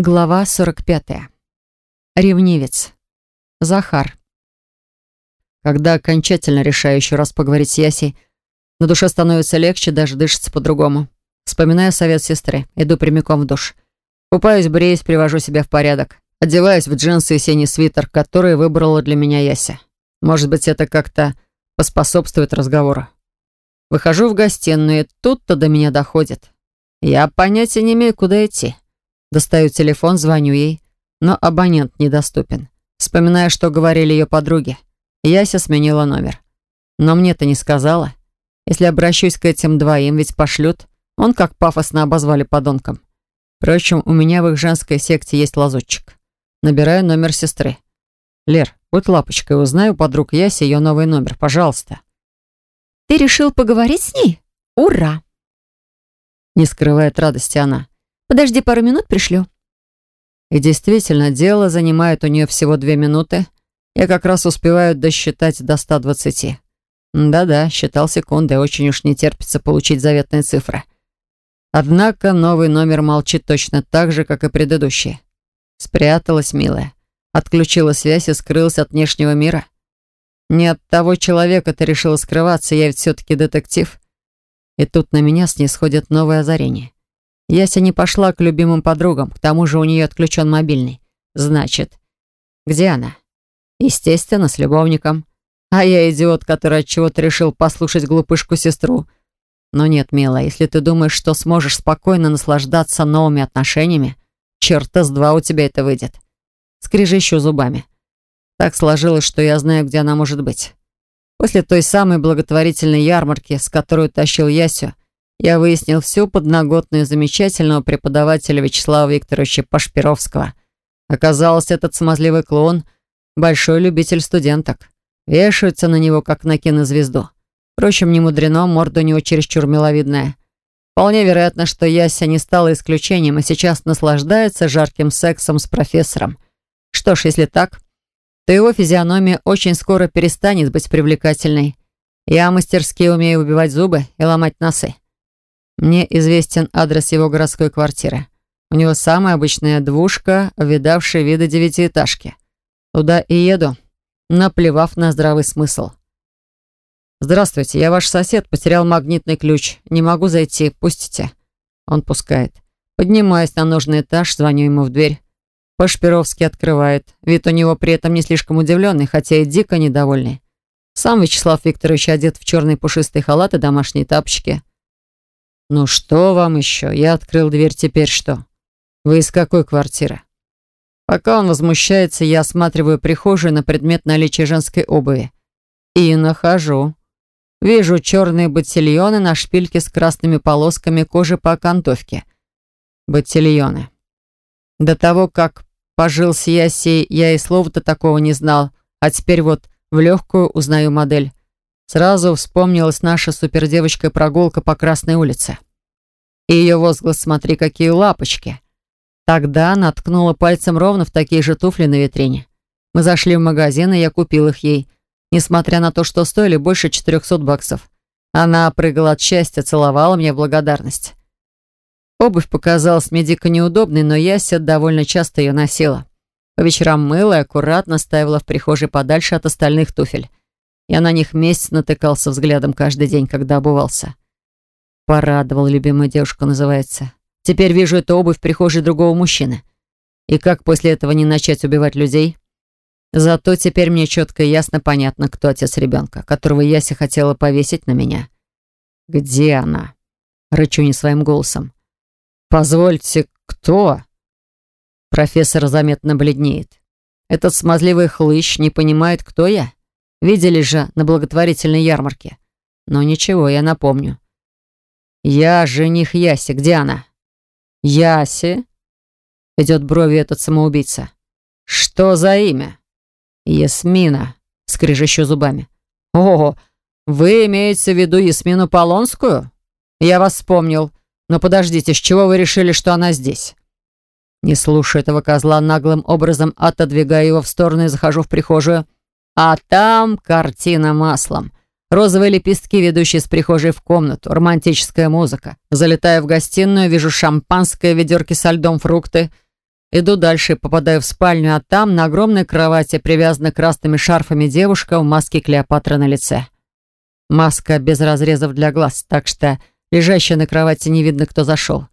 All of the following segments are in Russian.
Глава 45. Ревнивец. Захар. Когда окончательно решаю еще раз поговорить с Ясей, на душе становится легче, даже дышится по-другому. Вспоминаю совет сестры, иду прямиком в душ. Купаюсь, бреюсь, привожу себя в порядок. Одеваюсь в джинсы и синий свитер, который выбрала для меня Яся. Может быть, это как-то поспособствует разговору. Выхожу в гостиную, и тут-то до меня доходит. Я понятия не имею, куда идти. Достаю телефон, звоню ей, но абонент недоступен. Вспоминаю, что говорили ее подруги. Яся сменила номер. Но мне-то не сказала. Если обращусь к этим двоим, ведь пошлют. Он как пафосно обозвали подонком. Впрочем, у меня в их женской секте есть лазутчик. Набираю номер сестры. «Лер, будь лапочкой, узнай у подруг Яси ее новый номер, пожалуйста». «Ты решил поговорить с ней? Ура!» Не скрывает радости она. Подожди пару минут, пришлю». И действительно, дело занимает у нее всего две минуты. Я как раз успеваю досчитать до 120. Да-да, считал секунды, очень уж не терпится получить заветные цифры. Однако новый номер молчит точно так же, как и предыдущий. Спряталась, милая. Отключила связь и скрылась от внешнего мира. Не от того человека ты решила скрываться, я ведь все-таки детектив. И тут на меня снисходит новое озарение. Яся не пошла к любимым подругам, к тому же у нее отключен мобильный. Значит, где она? Естественно, с любовником. А я идиот, который от чего-то решил послушать глупышку-сестру. Но нет, милая, если ты думаешь, что сможешь спокойно наслаждаться новыми отношениями, черта с два у тебя это выйдет. Скрежещу зубами. Так сложилось, что я знаю, где она может быть. После той самой благотворительной ярмарки, с которой тащил Ясю, я выяснил всю подноготную замечательного преподавателя Вячеслава Викторовича Пашпировского. Оказалось, этот смазливый клоун — большой любитель студенток. Вешаются на него, как на кинозвезду. Впрочем, не мудрено, морда у него чересчур миловидная. Вполне вероятно, что Яся не стала исключением и сейчас наслаждается жарким сексом с профессором. Что ж, если так, то его физиономия очень скоро перестанет быть привлекательной. Я мастерски умею убивать зубы и ломать носы. Мне известен адрес его городской квартиры. У него самая обычная двушка, видавшая виды девятиэтажки. Туда и еду, наплевав на здравый смысл. «Здравствуйте, я ваш сосед, потерял магнитный ключ. Не могу зайти, пустите». Он пускает. Поднимаюсь на нужный этаж, звоню ему в дверь. Пашпировский открывает. Вид у него при этом не слишком удивленный, хотя и дико недовольный. Сам Вячеслав Викторович одет в черный пушистый халат и домашние тапочки. «Ну что вам еще? Я открыл дверь, теперь что? Вы из какой квартиры?» Пока он возмущается, я осматриваю прихожую на предмет наличия женской обуви. И нахожу. Вижу черные ботильоны на шпильке с красными полосками кожи по окантовке. Ботильоны. До того, как пожил с Ясей, я и слова-то такого не знал, а теперь вот в легкую узнаю модель. Сразу вспомнилась наша супердевочка-прогулка по Красной улице. И ее возглас «Смотри, какие лапочки!» Тогда она ткнула пальцем ровно в такие же туфли на витрине. Мы зашли в магазин, и я купил их ей, несмотря на то, что стоили больше 400 баксов. Она прыгала от счастья, целовала мне благодарность. Обувь показалась мне дико неудобной, но Яся довольно часто ее носила. По вечерам мыла и аккуратно ставила в прихожей подальше от остальных туфель. Я на них месяц натыкался взглядом каждый день, когда обувался. Порадовал, любимая девушка называется. Теперь вижу эту обувь в прихожей другого мужчины. И как после этого не начать убивать людей? Зато теперь мне четко и ясно понятно, кто отец ребенка, которого Яся хотела повесить на меня. «Где она?» Рычу не своим голосом. «Позвольте, кто?» Профессор заметно бледнеет. Этот смазливый хлыщ не понимает, кто я? Видели же на благотворительной ярмарке. Но ничего, я напомню. Я жених Яси. Где она? Яси? Идет бровью этот самоубийца. Что за имя? Ясмина. Скрежещу зубами. О, вы имеете в виду Ясмину Полонскую? Я вас вспомнил. Но подождите, с чего вы решили, что она здесь? Не слушаю этого козла, наглым образом отодвигаю его в сторону и захожу в прихожую. А там картина маслом. Розовые лепестки, ведущие с прихожей в комнату, романтическая музыка. Залетаю в гостиную, вижу шампанское, ведерки со льдом, фрукты. Иду дальше, попадаю в спальню, а там на огромной кровати привязана красными шарфами девушка в маске Клеопатры на лице. Маска без разрезов для глаз, так что лежащая на кровати не видно, кто зашел.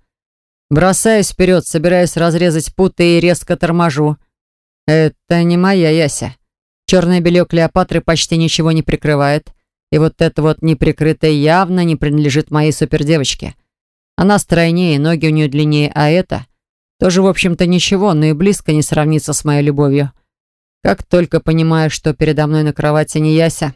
Бросаюсь вперед, собираюсь разрезать путы и резко торможу. Это не моя Яся. Черное белье Клеопатры почти ничего не прикрывает. И вот это вот неприкрытое явно не принадлежит моей супердевочке. Она стройнее, ноги у нее длиннее, а это тоже, в общем-то, ничего, но и близко не сравнится с моей любовью. Как только понимаю, что передо мной на кровати не Яся,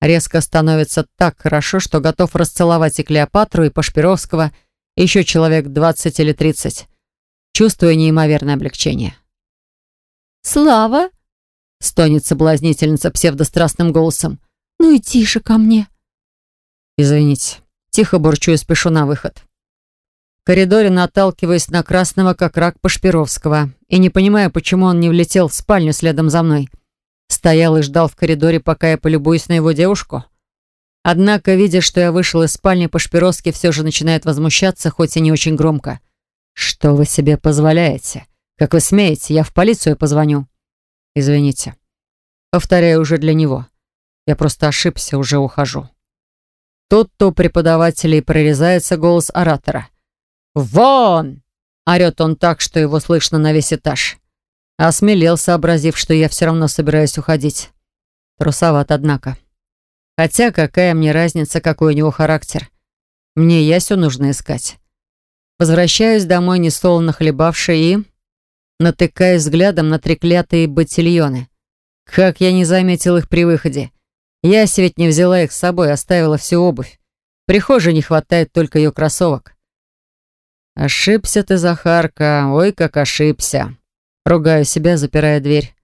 резко становится так хорошо, что готов расцеловать и Клеопатру, и Пашпировского, и еще человек 20 или 30. Чувствую неимоверное облегчение. «Слава!» — стонет соблазнительница псевдострастным голосом. «Ну и тише ко мне!» «Извините». Тихо бурчу и спешу на выход. В коридоре наталкиваясь на красного, как рак Пашпировского, и не понимая, почему он не влетел в спальню следом за мной. Стоял и ждал в коридоре, пока я полюбуюсь на его девушку. Однако, видя, что я вышел из спальни, Пашпировский все же начинает возмущаться, хоть и не очень громко. «Что вы себе позволяете? Как вы смеете? Я в полицию позвоню». «Извините». Повторяю уже для него. Я просто ошибся, уже ухожу. Тут-то преподавателей прорезается голос оратора. «Вон!» — орёт он так, что его слышно на весь этаж. Осмелел, сообразив, что я все равно собираюсь уходить. Трусоват, однако. Хотя какая мне разница, какой у него характер. Мне Ясю нужно искать. Возвращаюсь домой, несолоно хлебавший и... Натыкаюсь взглядом на треклятые ботильоны. Как я не заметил их при выходе. Яся ведь не взяла их с собой, оставила всю обувь. В прихожей не хватает только ее кроссовок. «Ошибся ты, Захарка, ой, как ошибся!» Ругаю себя, запирая дверь.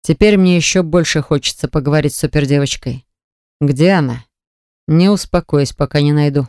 Теперь мне еще больше хочется поговорить с супердевочкой. Где она? Не успокоюсь, пока не найду.